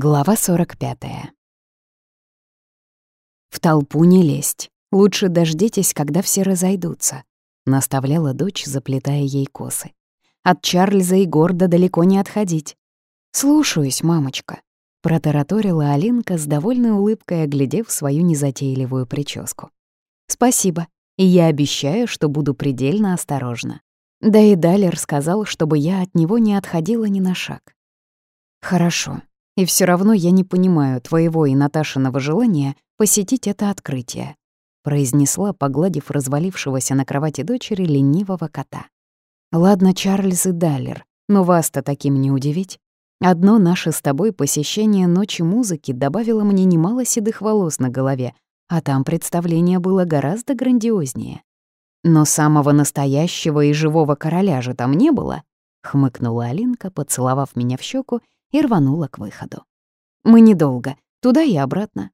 Глава 45. «В толпу не лезть. Лучше дождитесь, когда все разойдутся», — наставляла дочь, заплетая ей косы. «От Чарльза и Горда далеко не отходить». «Слушаюсь, мамочка», — протараторила Алинка с довольной улыбкой, оглядев свою незатейливую прическу. «Спасибо, и я обещаю, что буду предельно осторожна». Да и Далер сказал, чтобы я от него не отходила ни на шаг. «Хорошо», и все равно я не понимаю твоего и Наташиного желания посетить это открытие», — произнесла, погладив развалившегося на кровати дочери ленивого кота. «Ладно, Чарльз и Даллер, но вас-то таким не удивить. Одно наше с тобой посещение ночи музыки добавило мне немало седых волос на голове, а там представление было гораздо грандиознее. Но самого настоящего и живого короля же там не было», — хмыкнула Алинка, поцеловав меня в щеку и рванула к выходу. Мы недолго, туда и обратно.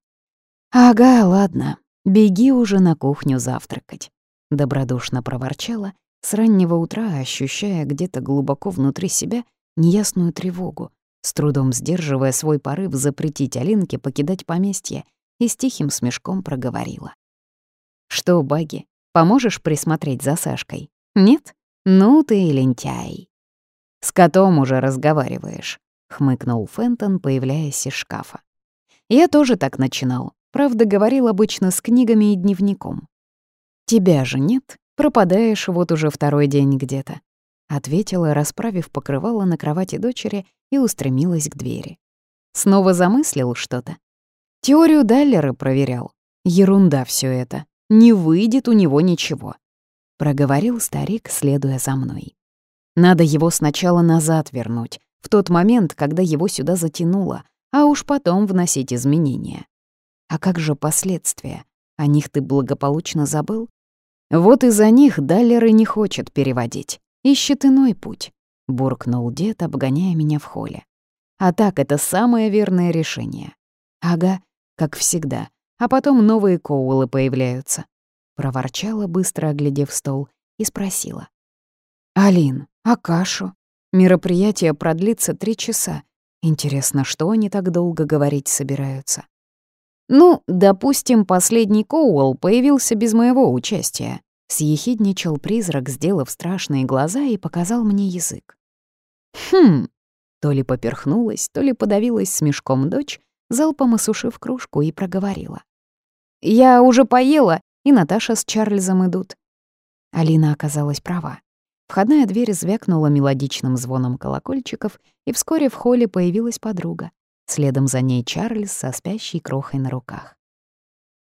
«Ага, ладно, беги уже на кухню завтракать», — добродушно проворчала, с раннего утра ощущая где-то глубоко внутри себя неясную тревогу, с трудом сдерживая свой порыв запретить Алинке покидать поместье, и с тихим смешком проговорила. «Что, Баги, поможешь присмотреть за Сашкой? Нет? Ну ты и лентяй. С котом уже разговариваешь хмыкнул Фентон, появляясь из шкафа. Я тоже так начинал, правда, говорил обычно с книгами и дневником. Тебя же нет, пропадаешь вот уже второй день где-то, ответила, расправив покрывало на кровати дочери и устремилась к двери. Снова замыслил что-то. Теорию Даллера проверял. Ерунда все это. Не выйдет у него ничего. Проговорил старик, следуя за мной. Надо его сначала назад вернуть, в тот момент, когда его сюда затянуло, а уж потом вносить изменения. А как же последствия? О них ты благополучно забыл? Вот из-за них Даллер не хочет переводить. Ищет иной путь, — буркнул дед, обгоняя меня в холле. А так это самое верное решение. Ага, как всегда. А потом новые коулы появляются. Проворчала, быстро оглядев стол, и спросила. «Алин, а кашу?» Мероприятие продлится три часа. Интересно, что они так долго говорить собираются? Ну, допустим, последний Коуэлл появился без моего участия. Съехидничал призрак, сделав страшные глаза и показал мне язык. Хм, то ли поперхнулась, то ли подавилась смешком дочь, залпом осушив кружку и проговорила. «Я уже поела, и Наташа с Чарльзом идут». Алина оказалась права. Входная дверь звякнула мелодичным звоном колокольчиков, и вскоре в холле появилась подруга. Следом за ней Чарльз со спящей крохой на руках.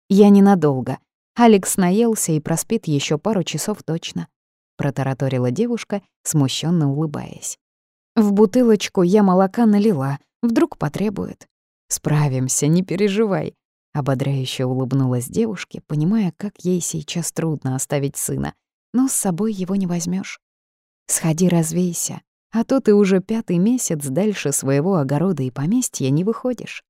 «Я ненадолго. Алекс наелся и проспит еще пару часов точно», — протараторила девушка, смущенно улыбаясь. «В бутылочку я молока налила, вдруг потребует». «Справимся, не переживай», — ободряюще улыбнулась девушке, понимая, как ей сейчас трудно оставить сына, но с собой его не возьмешь. Сходи развейся, а то ты уже пятый месяц дальше своего огорода и поместья не выходишь.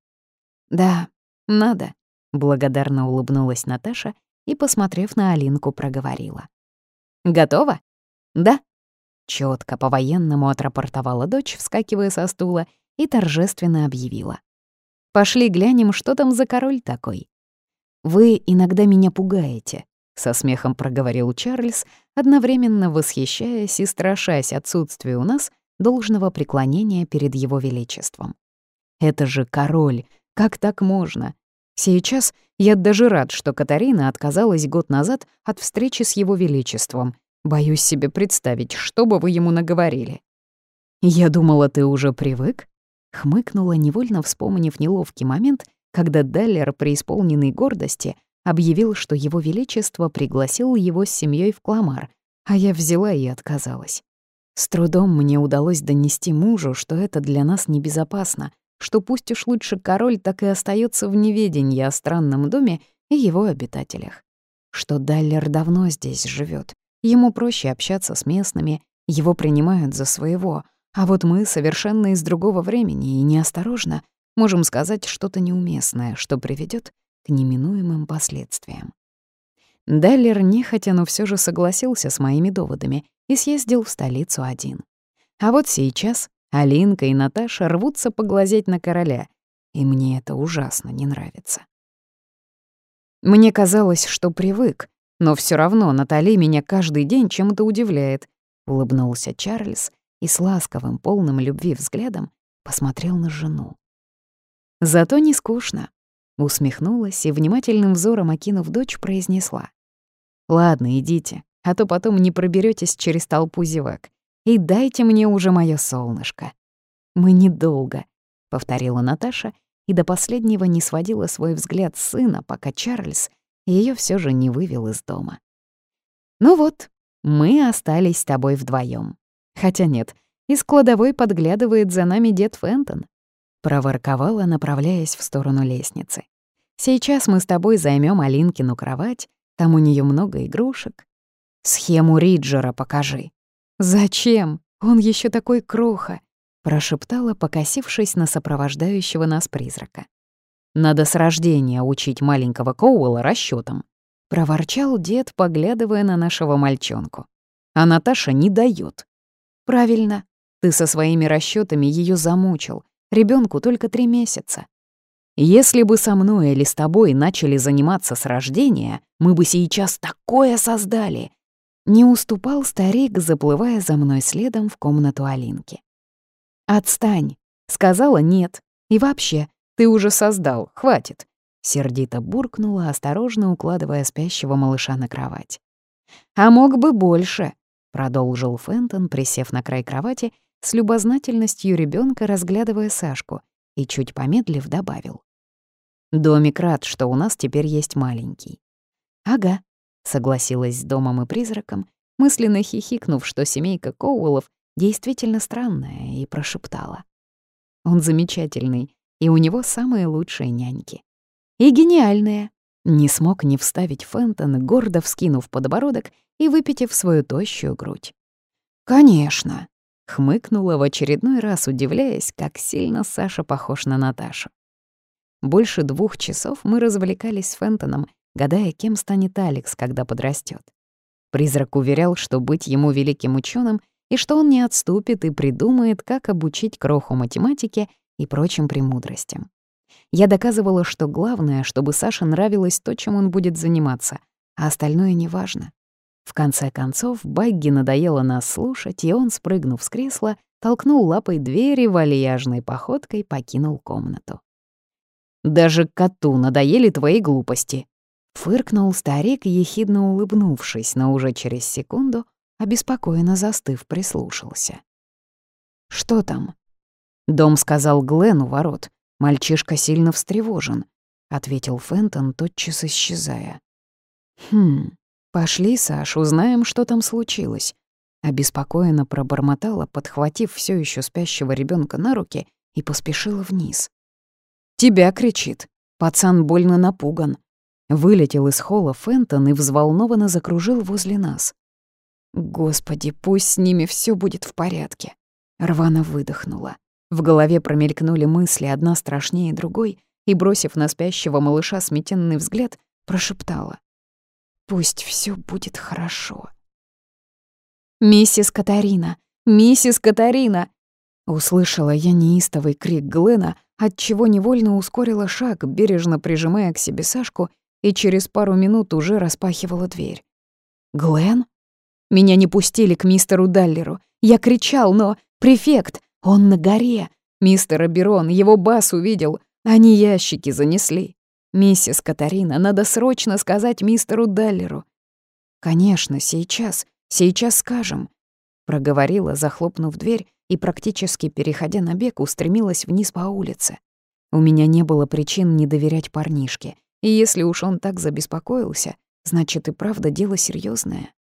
Да, надо, благодарно улыбнулась Наташа и, посмотрев на Алинку, проговорила. Готова? Да. Четко по-военному отрапортовала дочь, вскакивая со стула, и торжественно объявила. «Пошли глянем, что там за король такой». «Вы иногда меня пугаете», — со смехом проговорил Чарльз, одновременно восхищаясь и страшась отсутствию у нас должного преклонения перед его величеством. «Это же король! Как так можно? Сейчас я даже рад, что Катарина отказалась год назад от встречи с его величеством. Боюсь себе представить, что бы вы ему наговорили». «Я думала, ты уже привык?» — хмыкнула, невольно вспомнив неловкий момент, когда Даллер, преисполненный гордости, объявил, что его величество пригласил его с семьей в Кламар, а я взяла и отказалась. С трудом мне удалось донести мужу, что это для нас небезопасно, что пусть уж лучше король так и остается в неведении о странном доме и его обитателях. Что Даллер давно здесь живет, ему проще общаться с местными, его принимают за своего, а вот мы совершенно из другого времени и неосторожно можем сказать что-то неуместное, что приведет к неминуемым последствиям. Даллер нехотя, но все же согласился с моими доводами и съездил в столицу один. А вот сейчас Алинка и Наташа рвутся поглазеть на короля. и мне это ужасно не нравится. Мне казалось, что привык, но все равно Натали меня каждый день чем-то удивляет, улыбнулся Чарльз и с ласковым, полным любви взглядом посмотрел на жену. Зато не скучно. Усмехнулась и, внимательным взором окинув дочь, произнесла. «Ладно, идите, а то потом не проберетесь через толпу зевак. И дайте мне уже моё солнышко». «Мы недолго», — повторила Наташа и до последнего не сводила свой взгляд сына, пока Чарльз ее все же не вывел из дома. «Ну вот, мы остались с тобой вдвоем. Хотя нет, из кладовой подглядывает за нами дед Фентон. Проворковала, направляясь в сторону лестницы. «Сейчас мы с тобой займем Алинкину кровать, там у нее много игрушек. Схему Риджера покажи». «Зачем? Он еще такой кроха», — прошептала, покосившись на сопровождающего нас призрака. «Надо с рождения учить маленького Коуэлла расчетам, проворчал дед, поглядывая на нашего мальчонку. А Наташа не дает. «Правильно, ты со своими расчетами ее замучил, Ребенку только три месяца. Если бы со мной или с тобой начали заниматься с рождения, мы бы сейчас такое создали. Не уступал старик, заплывая за мной следом в комнату Алинки. «Отстань!» — сказала нет. «И вообще, ты уже создал, хватит!» Сердито буркнула, осторожно укладывая спящего малыша на кровать. «А мог бы больше!» — продолжил Фентон, присев на край кровати с любознательностью ребенка разглядывая Сашку, и чуть помедлив добавил. «Домик рад, что у нас теперь есть маленький». «Ага», — согласилась с домом и призраком, мысленно хихикнув, что семейка Коуэллов действительно странная, и прошептала. «Он замечательный, и у него самые лучшие няньки». «И гениальные», — не смог не вставить Фентон, гордо вскинув подбородок и выпитив свою тощую грудь. «Конечно», Хмыкнула в очередной раз, удивляясь, как сильно Саша похож на Наташу. Больше двух часов мы развлекались с Фентоном, гадая, кем станет Алекс, когда подрастет. Призрак уверял, что быть ему великим ученым и что он не отступит и придумает, как обучить кроху математике и прочим премудростям. Я доказывала, что главное, чтобы Саше нравилось то, чем он будет заниматься, а остальное неважно. В конце концов, Багги надоело нас слушать, и он, спрыгнув с кресла, толкнул лапой двери вальяжной походкой покинул комнату. «Даже коту надоели твои глупости», — фыркнул старик, ехидно улыбнувшись, но уже через секунду, обеспокоенно застыв, прислушался. «Что там?» Дом сказал Глен у ворот. Мальчишка сильно встревожен, — ответил Фентон, тотчас исчезая. «Хм, «Пошли, Саш, узнаем, что там случилось». Обеспокоенно пробормотала, подхватив все еще спящего ребенка на руки, и поспешила вниз. «Тебя!» — кричит. Пацан больно напуган. Вылетел из холла Фентон и взволнованно закружил возле нас. «Господи, пусть с ними все будет в порядке!» Рвано выдохнула. В голове промелькнули мысли, одна страшнее другой, и, бросив на спящего малыша сметенный взгляд, прошептала. Пусть все будет хорошо. «Миссис Катарина! Миссис Катарина!» Услышала я неистовый крик Глена, отчего невольно ускорила шаг, бережно прижимая к себе Сашку, и через пару минут уже распахивала дверь. «Глен?» Меня не пустили к мистеру Даллеру. Я кричал, но... Префект! Он на горе! Мистер Аберон, его бас увидел. Они ящики занесли. «Миссис Катарина, надо срочно сказать мистеру Даллеру». «Конечно, сейчас, сейчас скажем», — проговорила, захлопнув дверь и, практически переходя на бег, устремилась вниз по улице. У меня не было причин не доверять парнишке, и если уж он так забеспокоился, значит и правда дело серьезное.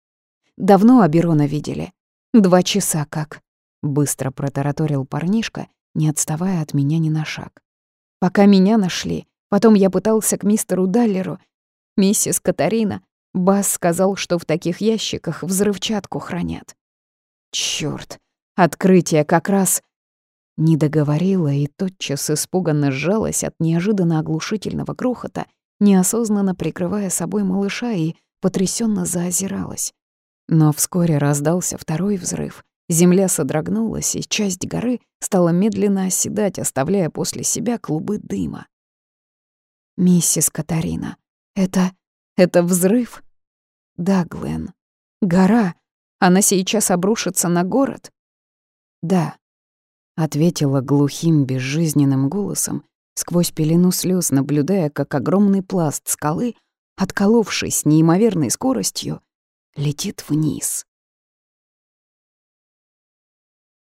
«Давно Аберона видели?» «Два часа как», — быстро протараторил парнишка, не отставая от меня ни на шаг. «Пока меня нашли, Потом я пытался к мистеру Даллеру. Миссис Катарина. Бас сказал, что в таких ящиках взрывчатку хранят. Чёрт, открытие как раз... Не договорила и тотчас испуганно сжалась от неожиданно оглушительного грохота, неосознанно прикрывая собой малыша и потрясенно заозиралась. Но вскоре раздался второй взрыв, Земля содрогнулась, и часть горы стала медленно оседать, оставляя после себя клубы дыма. «Миссис Катарина, это... это взрыв?» «Да, Глен. Гора. Она сейчас обрушится на город?» «Да», — ответила глухим, безжизненным голосом, сквозь пелену слез, наблюдая, как огромный пласт скалы, отколовшись неимоверной скоростью, летит вниз.